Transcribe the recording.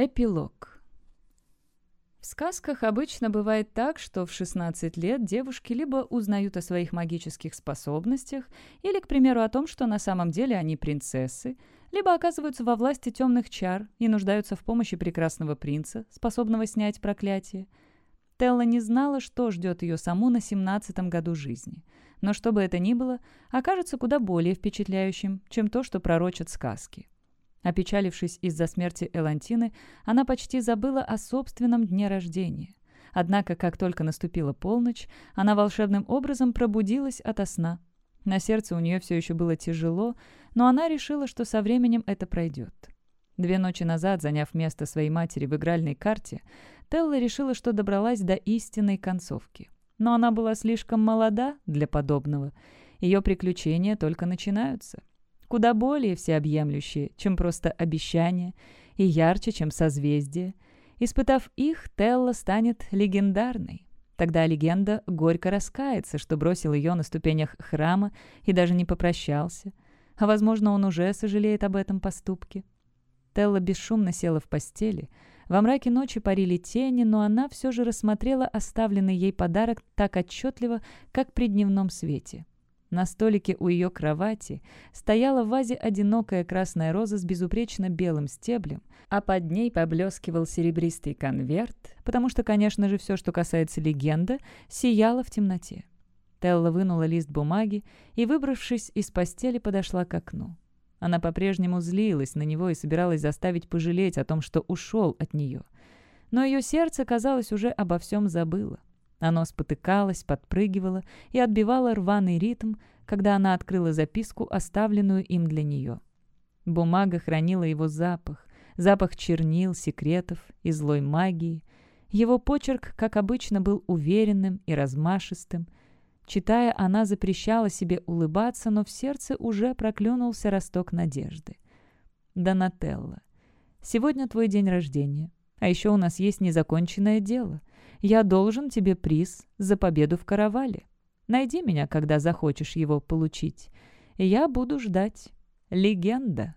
Эпилог. В сказках обычно бывает так, что в 16 лет девушки либо узнают о своих магических способностях, или, к примеру, о том, что на самом деле они принцессы, либо оказываются во власти темных чар и нуждаются в помощи прекрасного принца, способного снять проклятие. Телла не знала, что ждет ее саму на 17 году жизни. Но что бы это ни было, окажется куда более впечатляющим, чем то, что пророчат сказки. Опечалившись из-за смерти Элантины, она почти забыла о собственном дне рождения. Однако, как только наступила полночь, она волшебным образом пробудилась ото сна. На сердце у нее все еще было тяжело, но она решила, что со временем это пройдет. Две ночи назад, заняв место своей матери в игральной карте, Телла решила, что добралась до истинной концовки. Но она была слишком молода для подобного. Ее приключения только начинаются куда более всеобъемлющие, чем просто обещание, и ярче, чем созвездие. Испытав их, Телла станет легендарной. Тогда легенда горько раскается, что бросил ее на ступенях храма и даже не попрощался. А, возможно, он уже сожалеет об этом поступке. Телла бесшумно села в постели. Во мраке ночи парили тени, но она все же рассмотрела оставленный ей подарок так отчетливо, как при дневном свете. На столике у ее кровати стояла в вазе одинокая красная роза с безупречно белым стеблем, а под ней поблескивал серебристый конверт, потому что, конечно же, все, что касается легенды, сияло в темноте. Телла вынула лист бумаги и, выбравшись из постели, подошла к окну. Она по-прежнему злилась на него и собиралась заставить пожалеть о том, что ушел от нее. Но ее сердце, казалось, уже обо всем забыло. Оно спотыкалось, подпрыгивало и отбивало рваный ритм, когда она открыла записку, оставленную им для нее. Бумага хранила его запах, запах чернил, секретов и злой магии. Его почерк, как обычно, был уверенным и размашистым. Читая, она запрещала себе улыбаться, но в сердце уже проклюнулся росток надежды. «Донателла, сегодня твой день рождения. А еще у нас есть незаконченное дело. Я должен тебе приз за победу в каравале. Найди меня, когда захочешь его получить. Я буду ждать. Легенда».